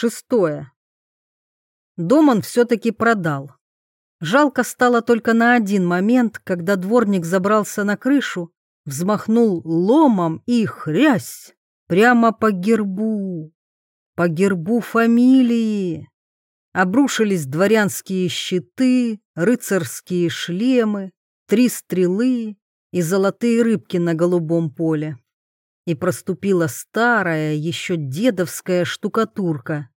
Шестое. Дом он все-таки продал. Жалко стало только на один момент, когда дворник забрался на крышу, взмахнул ломом и хрясь прямо по гербу, по гербу фамилии. Обрушились дворянские щиты, рыцарские шлемы, три стрелы и золотые рыбки на голубом поле и проступила старая, еще дедовская штукатурка.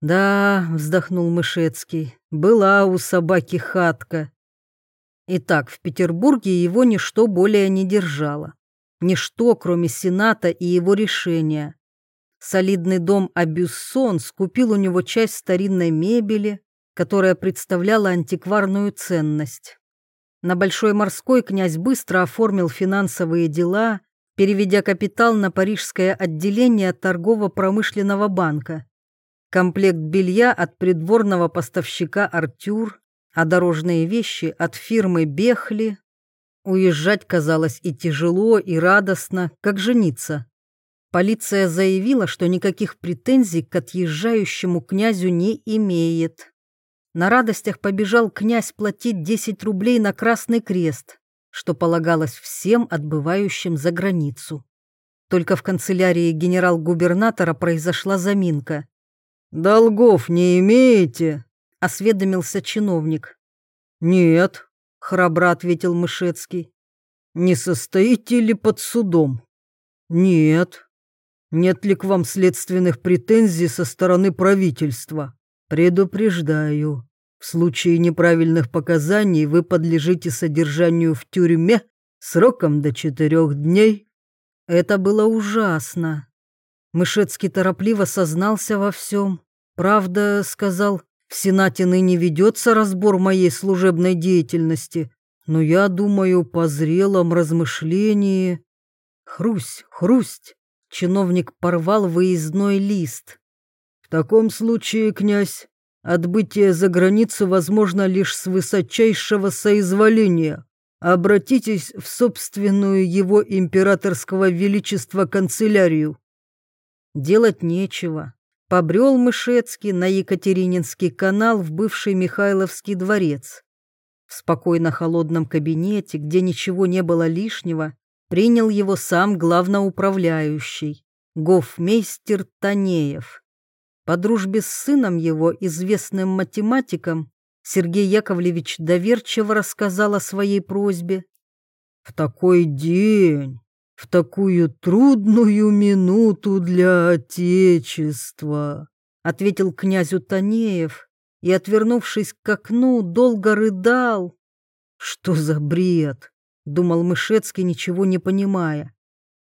«Да», — вздохнул Мышецкий, — «была у собаки хатка». Итак, в Петербурге его ничто более не держало. Ничто, кроме Сената и его решения. Солидный дом Абюссон скупил у него часть старинной мебели, которая представляла антикварную ценность. На Большой морской князь быстро оформил финансовые дела переведя капитал на парижское отделение торгово-промышленного банка. Комплект белья от придворного поставщика «Артюр», а дорожные вещи от фирмы «Бехли». Уезжать казалось и тяжело, и радостно, как жениться. Полиция заявила, что никаких претензий к отъезжающему князю не имеет. На радостях побежал князь платить 10 рублей на Красный Крест что полагалось всем отбывающим за границу. Только в канцелярии генерал-губернатора произошла заминка. «Долгов не имеете?» — осведомился чиновник. «Нет», — храбро ответил Мышецкий. «Не состоите ли под судом?» «Нет». «Нет ли к вам следственных претензий со стороны правительства?» «Предупреждаю, в случае неправильных показаний вы подлежите содержанию в тюрьме сроком до четырех дней. Это было ужасно. Мышецкий торопливо сознался во всем. Правда, сказал, в Сенате ныне ведется разбор моей служебной деятельности, но я думаю, по зрелом размышлении... Хрусь, хрусть! Чиновник порвал выездной лист. В таком случае, князь, Отбытие за границу возможно лишь с высочайшего соизволения. Обратитесь в собственную его императорского величества канцелярию. Делать нечего. Побрел Мышецкий на Екатерининский канал в бывший Михайловский дворец. В спокойно-холодном кабинете, где ничего не было лишнего, принял его сам главноуправляющий, гофмейстер Танеев. По дружбе с сыном его, известным математиком, Сергей Яковлевич доверчиво рассказал о своей просьбе. «В такой день, в такую трудную минуту для Отечества», ответил князю Танеев и, отвернувшись к окну, долго рыдал. «Что за бред?» — думал Мышецкий, ничего не понимая.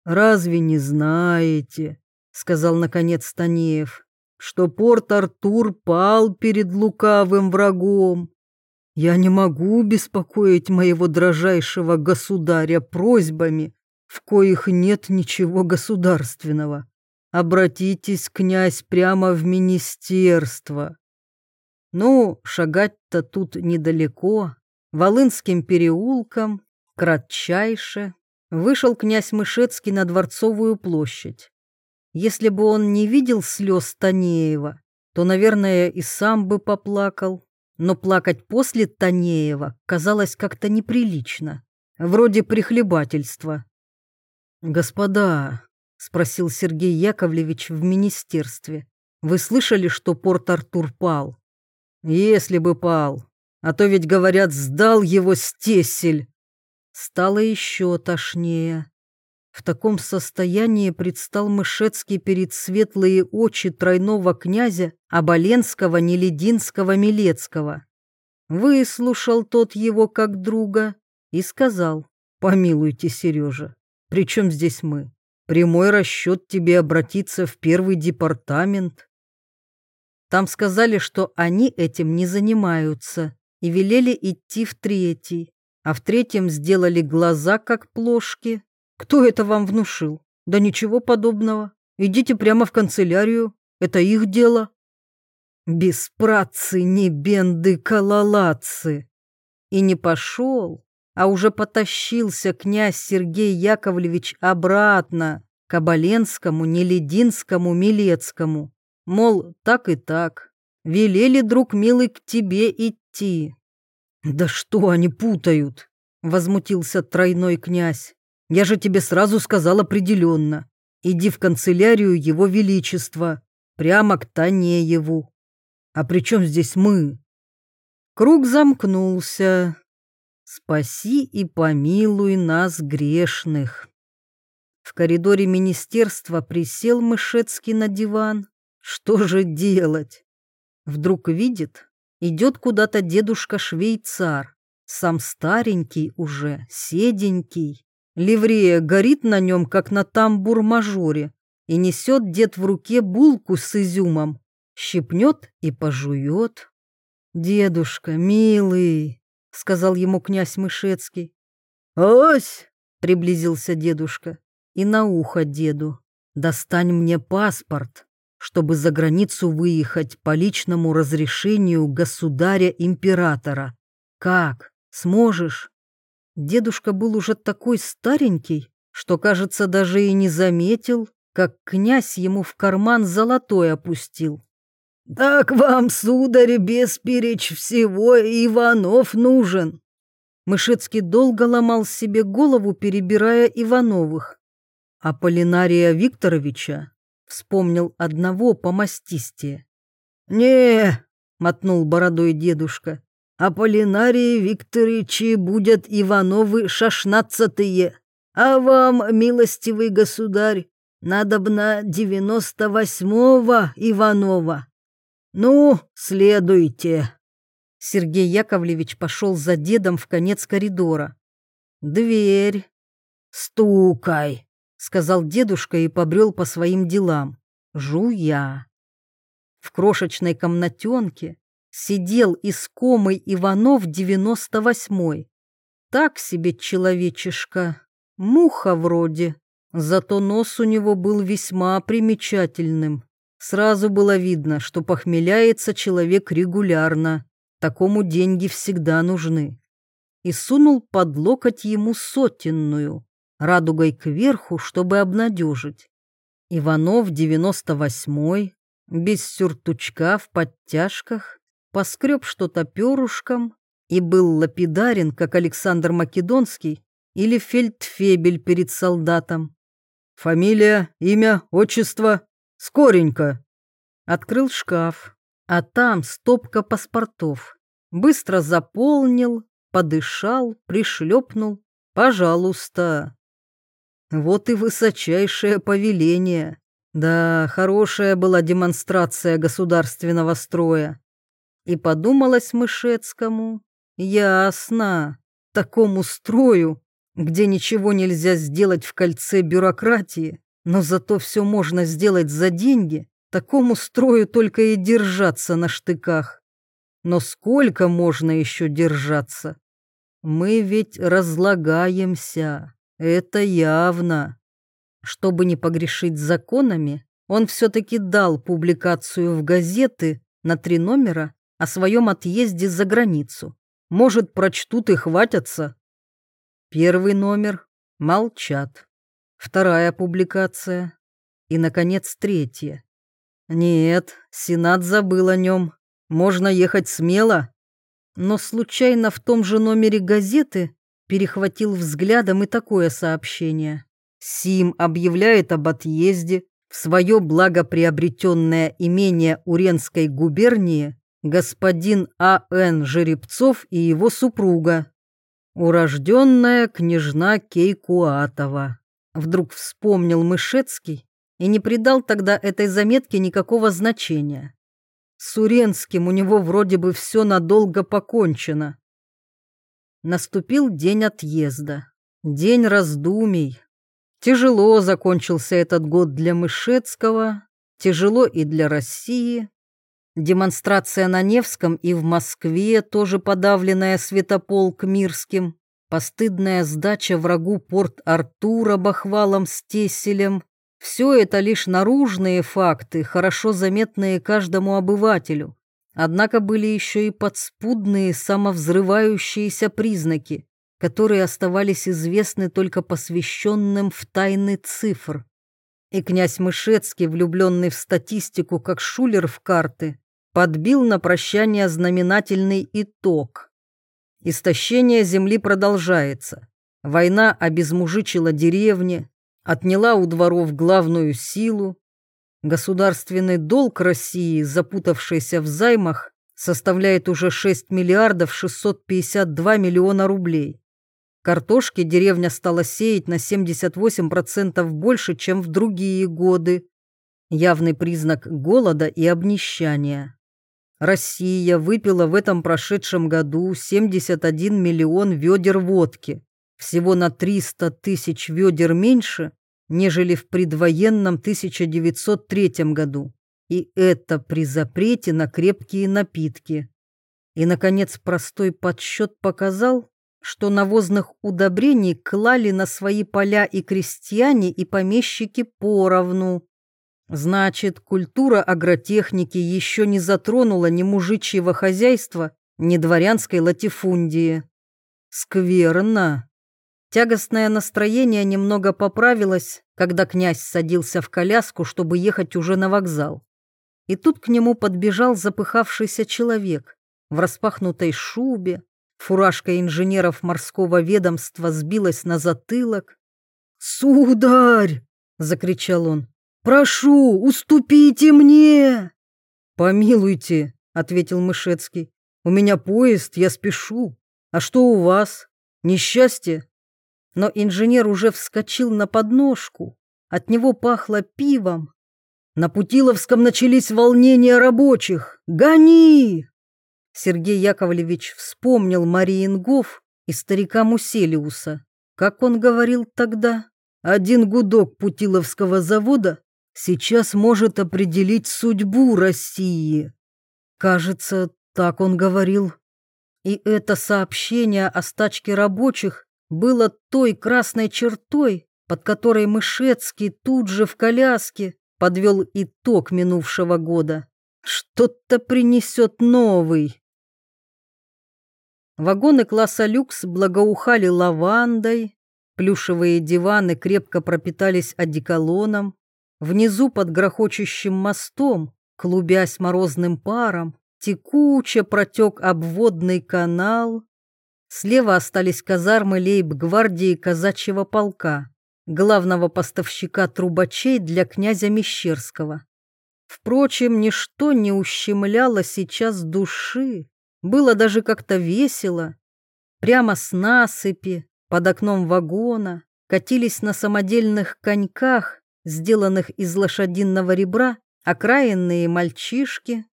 «Разве не знаете?» — сказал наконец Танеев что Порт-Артур пал перед лукавым врагом. Я не могу беспокоить моего дрожайшего государя просьбами, в коих нет ничего государственного. Обратитесь, князь, прямо в министерство. Ну, шагать-то тут недалеко, Волынским переулком, кратчайше, вышел князь Мышецкий на Дворцовую площадь. Если бы он не видел слез Танеева, то, наверное, и сам бы поплакал. Но плакать после Танеева казалось как-то неприлично, вроде прихлебательства. «Господа», — спросил Сергей Яковлевич в министерстве, «вы слышали, что Порт-Артур пал?» «Если бы пал, а то ведь, говорят, сдал его стесель». Стало еще тошнее. В таком состоянии предстал Мышецкий перед светлые очи тройного князя Оболенского, Нелединского, Милецкого. Выслушал тот его как друга и сказал, «Помилуйте, Сережа, при чем здесь мы? Прямой расчет тебе обратиться в первый департамент». Там сказали, что они этим не занимаются, и велели идти в третий, а в третьем сделали глаза, как плошки, кто это вам внушил? Да ничего подобного. Идите прямо в канцелярию. Это их дело. Беспрацы, не бенды, калалацы. И не пошел, а уже потащился князь Сергей Яковлевич обратно к Оболенскому, Нелединскому, Милецкому. Мол, так и так. Велели, друг милый, к тебе идти. Да что они путают? Возмутился тройной князь. Я же тебе сразу сказал определенно. Иди в канцелярию его величества, прямо к Танееву. А при чем здесь мы? Круг замкнулся. Спаси и помилуй нас, грешных. В коридоре министерства присел Мышецкий на диван. Что же делать? Вдруг видит, идет куда-то дедушка-швейцар, сам старенький уже, седенький. Ливрея горит на нем, как на тамбур-мажоре, и несет дед в руке булку с изюмом, щипнет и пожует. «Дедушка, милый», — сказал ему князь Мышецкий. «Ось!» — приблизился дедушка и на ухо деду. «Достань мне паспорт, чтобы за границу выехать по личному разрешению государя-императора. Как? Сможешь?» Дедушка был уже такой старенький, что, кажется, даже и не заметил, как князь ему в карман золотой опустил. «Так вам, сударь, бесперечь всего Иванов нужен!» Мышецкий долго ломал себе голову, перебирая Ивановых. А Полинария Викторовича вспомнил одного по мастисте. «Не!» — мотнул бородой дедушка. «Аполлинарии Викторовичи будут Ивановы шашнадцатые, а вам, милостивый государь, надобно девяносто восьмого Иванова. «Ну, следуйте!» Сергей Яковлевич пошел за дедом в конец коридора. «Дверь!» «Стукай!» — сказал дедушка и побрел по своим делам, жуя. В крошечной комнатенке сидел искомый Иванов девяносто восьмой. Так себе человечишка, муха вроде, зато нос у него был весьма примечательным. Сразу было видно, что похмеляется человек регулярно. Такому деньги всегда нужны. И сунул под локоть ему сотенную, радугой кверху, чтобы обнадежить. Иванов, 98-й, без сюртучка, в подтяжках, поскреб что-то перушком и был лапидарен, как Александр Македонский или фельдфебель перед солдатом. Фамилия, имя, отчество Скоренько!» Открыл шкаф, а там стопка паспортов. Быстро заполнил, подышал, пришлепнул. «Пожалуйста!» Вот и высочайшее повеление. Да, хорошая была демонстрация государственного строя. И подумалось Мышецкому, ясно, такому строю, где ничего нельзя сделать в кольце бюрократии, но зато все можно сделать за деньги, такому строю только и держаться на штыках. Но сколько можно еще держаться? Мы ведь разлагаемся, это явно. Чтобы не погрешить законами, он все-таки дал публикацию в газеты на три номера о своем отъезде за границу. Может, прочтут и хватятся. Первый номер — молчат вторая публикация и, наконец, третья. Нет, Сенат забыл о нем. Можно ехать смело. Но случайно в том же номере газеты перехватил взглядом и такое сообщение. Сим объявляет об отъезде в свое благоприобретенное имение Уренской губернии господин А.Н. Жеребцов и его супруга, урожденная княжна Кейкуатова. Вдруг вспомнил Мышецкий и не придал тогда этой заметке никакого значения. С Уренским у него вроде бы все надолго покончено. Наступил день отъезда, день раздумий. Тяжело закончился этот год для Мышецкого, тяжело и для России. Демонстрация на Невском и в Москве, тоже подавленная Святополк Мирским, постыдная сдача врагу порт Артура бахвалом с Тесселем – все это лишь наружные факты, хорошо заметные каждому обывателю. Однако были еще и подспудные самовзрывающиеся признаки, которые оставались известны только посвященным в тайны цифр. И князь Мышецкий, влюбленный в статистику, как шулер в карты, подбил на прощание знаменательный итог. Истощение земли продолжается. Война обезмужичила деревни, отняла у дворов главную силу. Государственный долг России, запутавшийся в займах, составляет уже 6 миллиардов 652 миллиона рублей. Картошки деревня стала сеять на 78% больше, чем в другие годы. Явный признак голода и обнищания. Россия выпила в этом прошедшем году 71 миллион ведер водки, всего на 300 тысяч ведер меньше, нежели в предвоенном 1903 году. И это при запрете на крепкие напитки. И, наконец, простой подсчет показал, что навозных удобрений клали на свои поля и крестьяне, и помещики поровну. Значит, культура агротехники еще не затронула ни мужичьего хозяйства, ни дворянской латифундии. Скверно. Тягостное настроение немного поправилось, когда князь садился в коляску, чтобы ехать уже на вокзал. И тут к нему подбежал запыхавшийся человек в распахнутой шубе, фуражка инженеров морского ведомства сбилась на затылок. «Сударь!» — закричал он. «Прошу, уступите мне!» «Помилуйте», — ответил Мышецкий. «У меня поезд, я спешу. А что у вас? Несчастье?» но инженер уже вскочил на подножку. От него пахло пивом. На Путиловском начались волнения рабочих. «Гони!» Сергей Яковлевич вспомнил Мариенгоф и старика Муселиуса. Как он говорил тогда? Один гудок Путиловского завода сейчас может определить судьбу России. Кажется, так он говорил. И это сообщение о стачке рабочих было той красной чертой, под которой Мышецкий тут же в коляске подвел итог минувшего года. Что-то принесет новый. Вагоны класса люкс благоухали лавандой, плюшевые диваны крепко пропитались одеколоном, внизу под грохочущим мостом, клубясь морозным паром, текуче протек обводный канал, Слева остались казармы лейб-гвардии казачьего полка, главного поставщика трубачей для князя Мещерского. Впрочем, ничто не ущемляло сейчас души. Было даже как-то весело. Прямо с насыпи, под окном вагона, катились на самодельных коньках, сделанных из лошадиного ребра, окраинные мальчишки.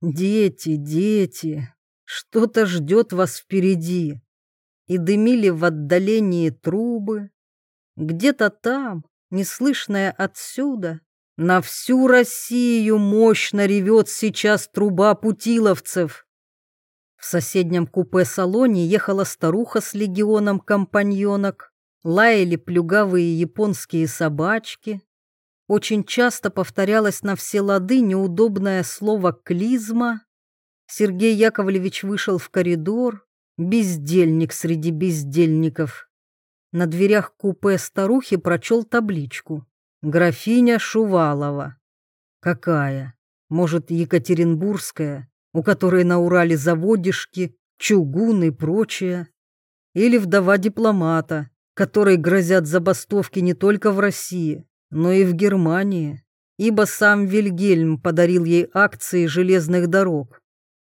Дети, дети, что-то ждет вас впереди. И дымили в отдалении трубы. Где-то там, неслышная отсюда, на всю Россию мощно ревет сейчас труба путиловцев. В соседнем купе-салоне ехала старуха с легионом компаньонок, лаяли плюгавые японские собачки. Очень часто повторялось на все лады неудобное слово «клизма», Сергей Яковлевич вышел в коридор, бездельник среди бездельников. На дверях купе старухи прочел табличку «Графиня Шувалова». Какая? Может, Екатеринбургская, у которой на Урале заводишки, чугун и прочее? Или вдова дипломата, которой грозят забастовки не только в России, но и в Германии, ибо сам Вильгельм подарил ей акции железных дорог.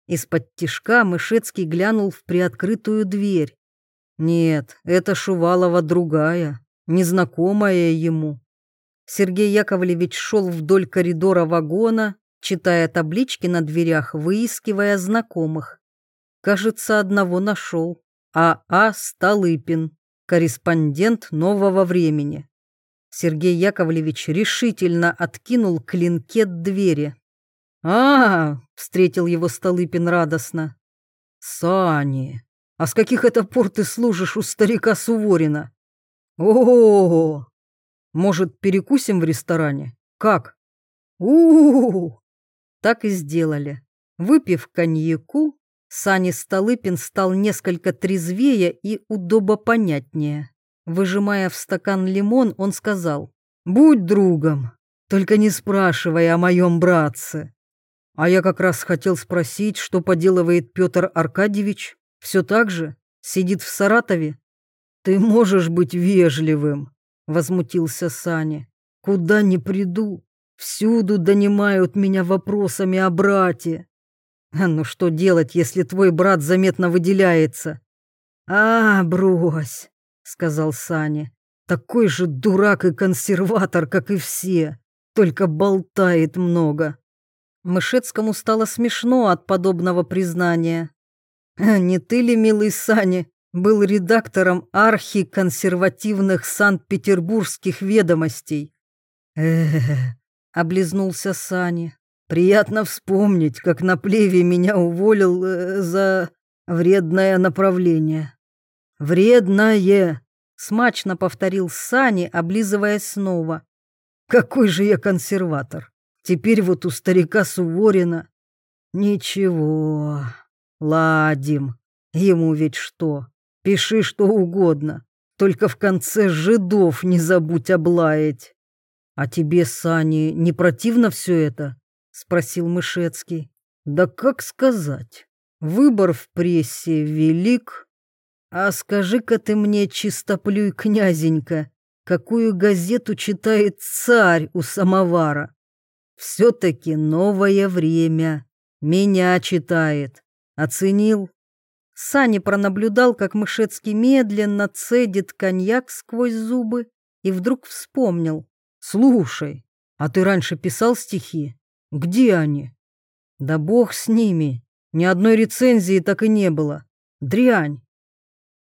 Из-под тишка Мышецкий глянул в приоткрытую дверь. Нет, это Шувалова другая, незнакомая ему. Сергей Яковлевич шел вдоль коридора вагона, читая таблички на дверях, выискивая знакомых. Кажется, одного нашел. А. А. Столыпин, корреспондент нового времени. Сергей Яковлевич решительно откинул клинкет двери. «А, — встретил его Столыпин радостно. «Сани, а с каких это пор ты служишь у старика Суворина? О, -о, -о может, перекусим в ресторане? Как? у у, -у. Так и сделали. Выпив коньяку, Сани Столыпин стал несколько трезвее и удобопонятнее. Выжимая в стакан лимон, он сказал, Будь другом, только не спрашивай о моем братце. А я как раз хотел спросить, что поделывает Петр Аркадьевич. Все так же? Сидит в Саратове? Ты можешь быть вежливым, возмутился Саня. Куда ни приду, всюду донимают меня вопросами о брате. А ну что делать, если твой брат заметно выделяется? А, брось, сказал Саня. Такой же дурак и консерватор, как и все, только болтает много. Мышецкому стало смешно от подобного признания. «Не ты ли, милый Сани, был редактором архиконсервативных Санкт-Петербургских ведомостей?» «Эх», — облизнулся Сани, — «приятно вспомнить, как на плеве меня уволил э, за вредное направление». «Вредное!» — смачно повторил Сани, облизывая снова. «Какой же я консерватор! Теперь вот у старика Суворина. Ничего, ладим. Ему ведь что? Пиши что угодно. Только в конце жидов не забудь облаять. А тебе, Сани, не противно все это? Спросил Мышецкий. Да как сказать? Выбор в прессе велик. А скажи-ка ты мне, чистоплюй князенька, какую газету читает царь у самовара? Все-таки новое время. Меня читает. Оценил? Сани пронаблюдал, как Мышецкий медленно цедит коньяк сквозь зубы и вдруг вспомнил. «Слушай, а ты раньше писал стихи? Где они?» «Да бог с ними. Ни одной рецензии так и не было. Дрянь».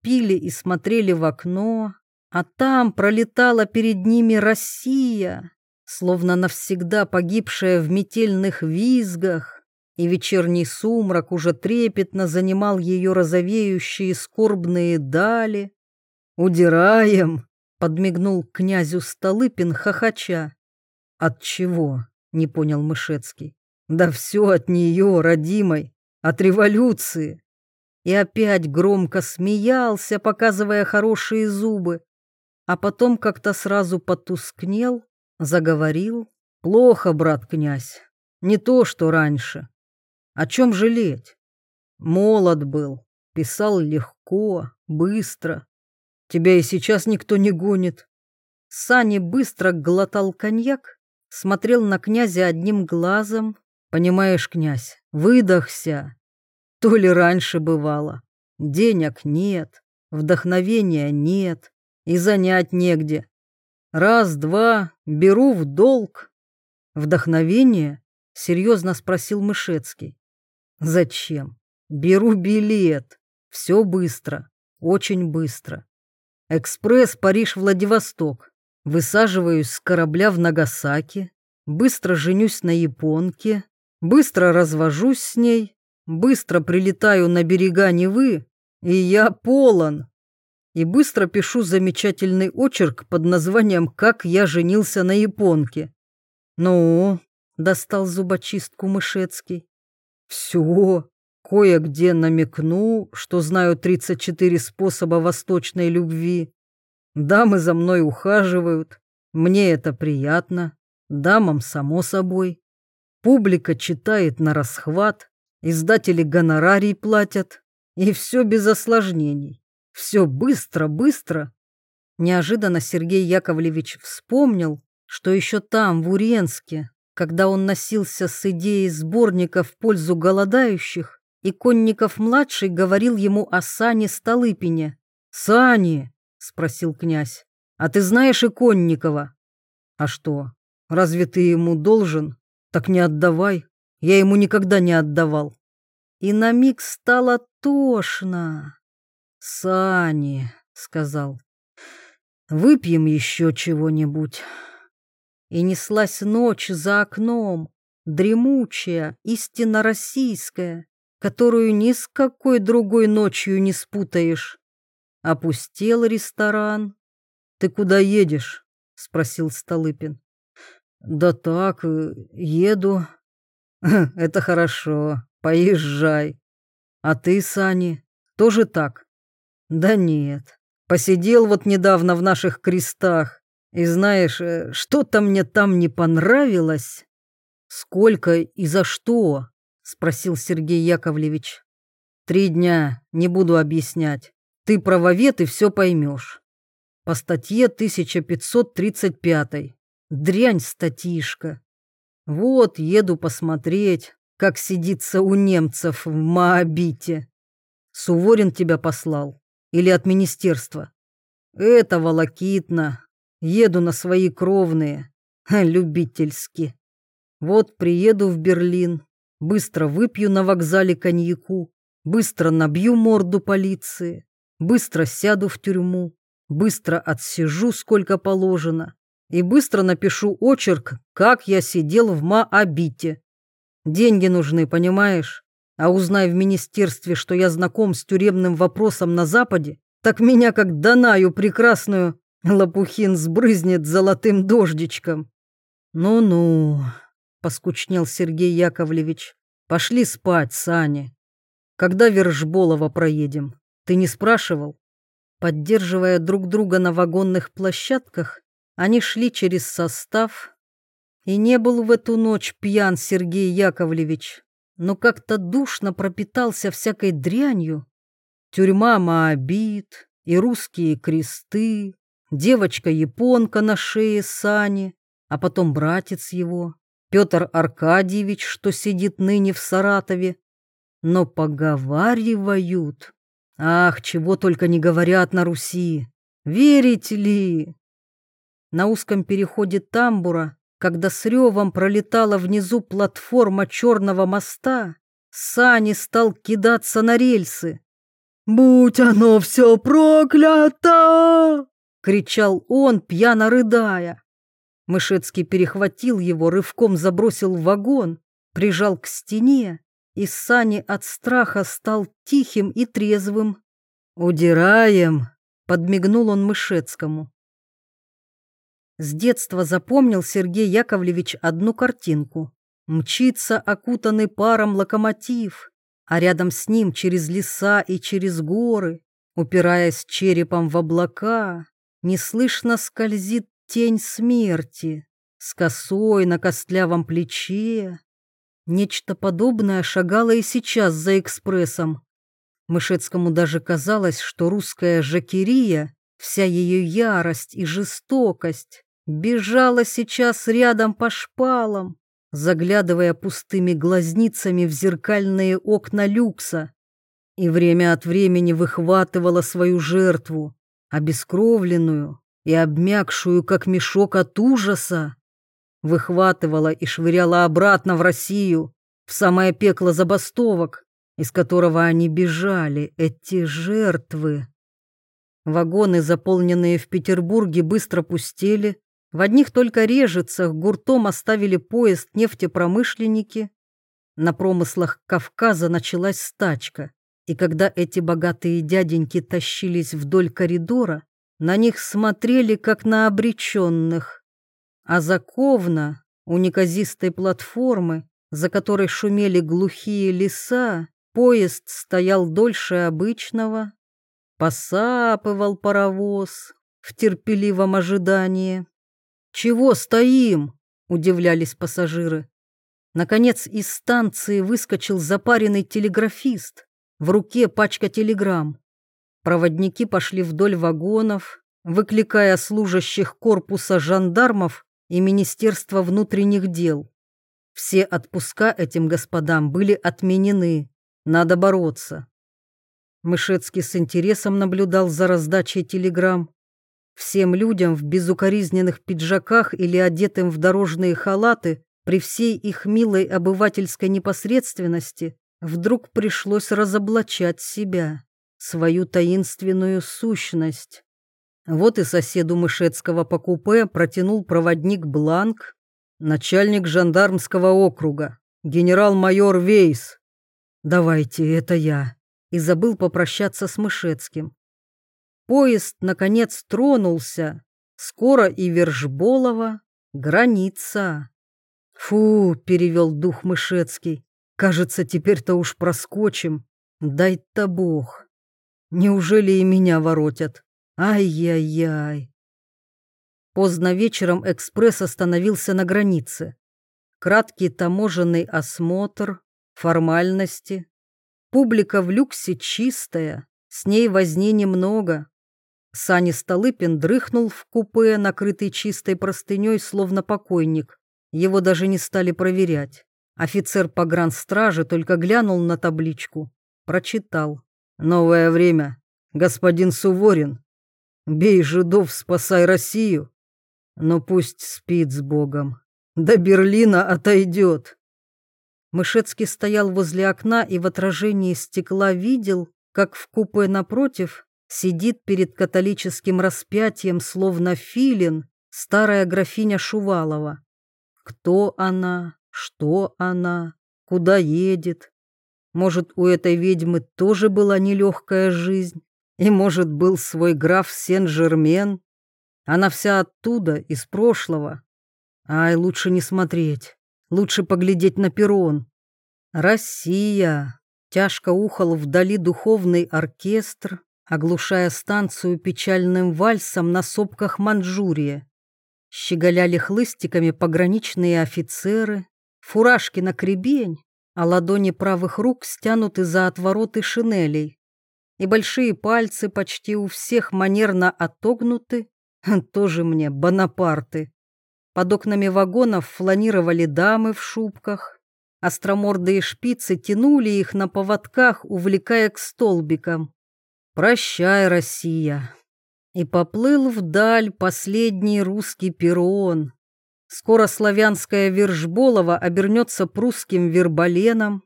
Пили и смотрели в окно, а там пролетала перед ними Россия, словно навсегда погибшая в метельных визгах, и вечерний сумрак уже трепетно занимал ее розовеющие скорбные дали. «Удираем!» — подмигнул князю Столыпин хохоча. «От чего?» — не понял Мышецкий. «Да все от нее, родимой, от революции!» И опять громко смеялся, показывая хорошие зубы, а потом как-то сразу потускнел Заговорил. Плохо, брат князь. Не то, что раньше. О чем жалеть? Молод был. Писал легко, быстро. Тебя и сейчас никто не гонит. Сани быстро глотал коньяк, смотрел на князя одним глазом. Понимаешь, князь, выдохся. То ли раньше бывало. Денег нет, вдохновения нет, и занять негде. Раз-два, беру в долг. Вдохновение? Серьезно спросил Мышецкий. Зачем? Беру билет. Все быстро, очень быстро. Экспресс Париж-Владивосток. Высаживаюсь с корабля в Нагасаки. Быстро женюсь на японке. Быстро развожусь с ней. Быстро прилетаю на берега Невы. И я полон и быстро пишу замечательный очерк под названием «Как я женился на японке». «Ну?» — достал зубочистку Мышецкий. «Все, кое-где намекну, что знаю 34 способа восточной любви. Дамы за мной ухаживают, мне это приятно, дамам само собой. Публика читает на расхват, издатели гонорарий платят, и все без осложнений. Все быстро, быстро. Неожиданно Сергей Яковлевич вспомнил, что еще там, в Уренске, когда он носился с идеей сборника в пользу голодающих, и Конников-младший говорил ему о Сане Столыпине. «Сани!» — спросил князь. «А ты знаешь Иконникова?» «А что, разве ты ему должен? Так не отдавай. Я ему никогда не отдавал». И на миг стало тошно. «Сани», — сказал, — «выпьем еще чего-нибудь». И неслась ночь за окном, дремучая, истинно российская, которую ни с какой другой ночью не спутаешь. Опустел ресторан. «Ты куда едешь?» — спросил Столыпин. «Да так, э, еду». «Это хорошо, поезжай. А ты, Сани, тоже так?» Да нет, посидел вот недавно в наших крестах, И знаешь, э, что-то мне там не понравилось. Сколько и за что? Спросил Сергей Яковлевич. Три дня, не буду объяснять. Ты правовед и все поймешь. По статье 1535. Дрянь статишка. Вот, еду посмотреть, как сидится у немцев в Моабите. Суворин тебя послал? Или от министерства? Это волокитно. Еду на свои кровные. Любительски. Вот приеду в Берлин, быстро выпью на вокзале коньяку, быстро набью морду полиции, быстро сяду в тюрьму, быстро отсижу сколько положено и быстро напишу очерк, как я сидел в Маабите. Деньги нужны, понимаешь? А узнай в министерстве, что я знаком с тюремным вопросом на Западе, так меня как Данаю прекрасную Лопухин сбрызнет золотым дождичком. Ну-ну, поскучнел Сергей Яковлевич. Пошли спать, Саня. Когда Вержболова проедем? Ты не спрашивал? Поддерживая друг друга на вагонных площадках, они шли через состав. И не был в эту ночь пьян Сергей Яковлевич, но как-то душно пропитался всякой дрянью. Тюрьма Моабит и русские кресты, девочка-японка на шее Сани, а потом братец его, Петр Аркадьевич, что сидит ныне в Саратове. Но поговаривают, ах, чего только не говорят на Руси, верите ли? На узком переходе тамбура, когда с ревом пролетала внизу платформа черного моста, Сани стал кидаться на рельсы. «Будь оно все проклято!» — кричал он, пьяно рыдая. Мышецкий перехватил его, рывком забросил в вагон, прижал к стене, и Сани от страха стал тихим и трезвым. «Удираем!» — подмигнул он Мышецкому. С детства запомнил Сергей Яковлевич одну картинку. Мчится окутанный паром локомотив, а рядом с ним через леса и через горы, упираясь черепом в облака, неслышно скользит тень смерти с косой на костлявом плече. Нечто подобное шагало и сейчас за экспрессом. Мышецкому даже казалось, что русская жакерия, вся ее ярость и жестокость, бежала сейчас рядом по шпалам, заглядывая пустыми глазницами в зеркальные окна люкса, и время от времени выхватывала свою жертву, обескровленную, и обмякшую, как мешок от ужаса, выхватывала и швыряла обратно в Россию, в самое пекло забастовок, из которого они бежали, эти жертвы. Вагоны, заполненные в Петербурге, быстро пустели. В одних только режицах гуртом оставили поезд нефтепромышленники. На промыслах Кавказа началась стачка, и когда эти богатые дяденьки тащились вдоль коридора, на них смотрели, как на обреченных. А заковна у неказистой платформы, за которой шумели глухие леса, поезд стоял дольше обычного. Посапывал паровоз в терпеливом ожидании. «Чего стоим?» — удивлялись пассажиры. Наконец из станции выскочил запаренный телеграфист, в руке пачка телеграмм. Проводники пошли вдоль вагонов, выкликая служащих корпуса жандармов и Министерства внутренних дел. Все отпуска этим господам были отменены. Надо бороться. Мышецкий с интересом наблюдал за раздачей телеграмм. Всем людям в безукоризненных пиджаках или одетым в дорожные халаты при всей их милой обывательской непосредственности вдруг пришлось разоблачать себя свою таинственную сущность. Вот и соседу Мышецкого по купе протянул проводник Бланк, начальник жандармского округа, генерал-майор Вейс. «Давайте, это я», и забыл попрощаться с Мышецким. Поезд, наконец, тронулся. Скоро и Вержболова, граница. «Фу!» — перевел дух Мышецкий. «Кажется, теперь-то уж проскочим. Дай-то Бог!» Неужели и меня воротят? Ай-яй-яй. Поздно вечером экспресс остановился на границе. Краткий таможенный осмотр, формальности. Публика в люксе чистая, с ней возни немного. Сани Столыпин дрыхнул в купе, накрытый чистой простыней, словно покойник. Его даже не стали проверять. Офицер погранстражи только глянул на табличку, прочитал. «Новое время. Господин Суворин. Бей жидов, спасай Россию. Но пусть спит с Богом. До Берлина отойдет». Мышецкий стоял возле окна и в отражении стекла видел, как в купе напротив сидит перед католическим распятием, словно филин, старая графиня Шувалова. Кто она, что она, куда едет? Может, у этой ведьмы тоже была нелегкая жизнь? И, может, был свой граф Сен-Жермен? Она вся оттуда, из прошлого. Ай, лучше не смотреть, лучше поглядеть на перрон. Россия. Тяжко ухал вдали духовный оркестр, оглушая станцию печальным вальсом на сопках Манчжурия. Щеголяли хлыстиками пограничные офицеры, фуражки на кребень, а ладони правых рук стянуты за отвороты шинелей. И большие пальцы почти у всех манерно отогнуты, тоже мне Бонапарты. Под окнами вагонов фланировали дамы в шубках. Остромордые шпицы тянули их на поводках, увлекая к столбикам. «Прощай, Россия!» И поплыл вдаль последний русский перрон. Скоро славянская Вержболова обернется прусским верболеном.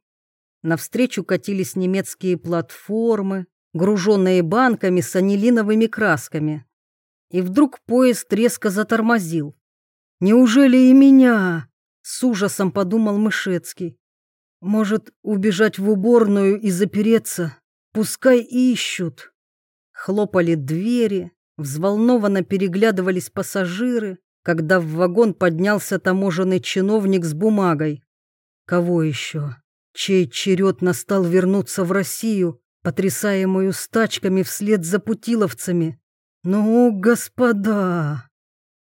Навстречу катились немецкие платформы, груженные банками с анилиновыми красками. И вдруг поезд резко затормозил. «Неужели и меня?» — с ужасом подумал Мышецкий. «Может, убежать в уборную и запереться?» Пускай ищут. Хлопали двери, взволнованно переглядывались пассажиры, когда в вагон поднялся таможенный чиновник с бумагой. Кого еще? Чей черед настал вернуться в Россию, потрясаемую стачками вслед за путиловцами? Ну, господа!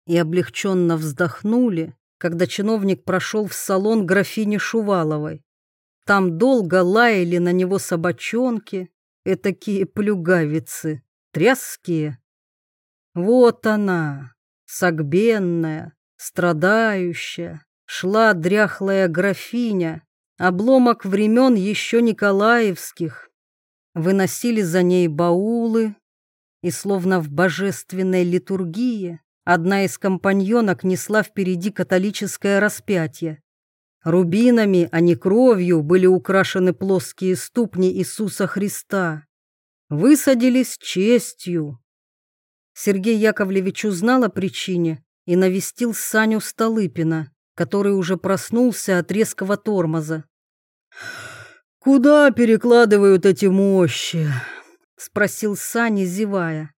И облегченно вздохнули, когда чиновник прошел в салон графини Шуваловой. Там долго лаяли на него собачонки, этакие плюгавицы, тряские. Вот она, согбенная, страдающая, шла дряхлая графиня, обломок времен еще Николаевских. Выносили за ней баулы, и словно в божественной литургии одна из компаньонок несла впереди католическое распятие. Рубинами, а не кровью, были украшены плоские ступни Иисуса Христа. Высадились честью. Сергей Яковлевич узнал о причине и навестил Саню Столыпина, который уже проснулся от резкого тормоза. «Куда перекладывают эти мощи?» — спросил Саня, зевая.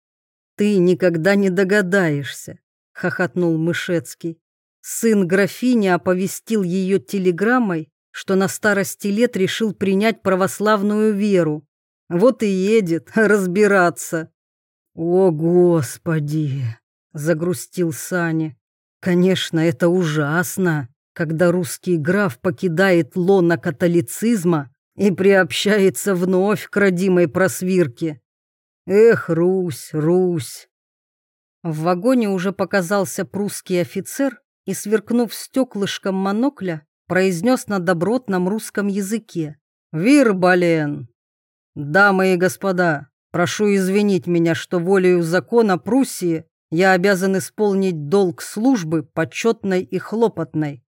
«Ты никогда не догадаешься», — хохотнул Мышецкий. Сын графини оповестил ее телеграммой, что на старости лет решил принять православную веру. Вот и едет разбираться. «О, Господи!» — загрустил Саня. «Конечно, это ужасно, когда русский граф покидает лона католицизма и приобщается вновь к родимой просвирке. Эх, Русь, Русь!» В вагоне уже показался прусский офицер и, сверкнув стеклышком монокля, произнес на добротном русском языке. «Вирбален! Дамы и господа, прошу извинить меня, что волею закона Пруссии я обязан исполнить долг службы почетной и хлопотной.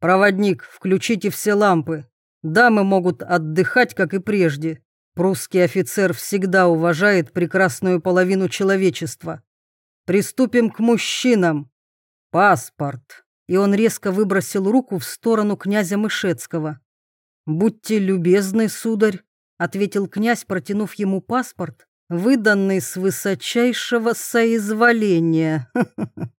Проводник, включите все лампы. Дамы могут отдыхать, как и прежде. Прусский офицер всегда уважает прекрасную половину человечества. Приступим к мужчинам. «Паспорт!» И он резко выбросил руку в сторону князя Мышецкого. «Будьте любезны, сударь», — ответил князь, протянув ему паспорт, выданный с высочайшего соизволения.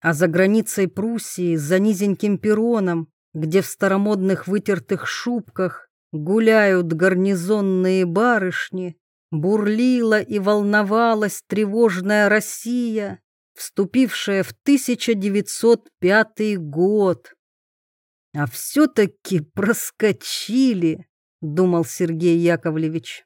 А за границей Пруссии, за низеньким перроном, где в старомодных вытертых шубках гуляют гарнизонные барышни, бурлила и волновалась тревожная Россия, вступившая в 1905 год. А все-таки проскочили, думал Сергей Яковлевич.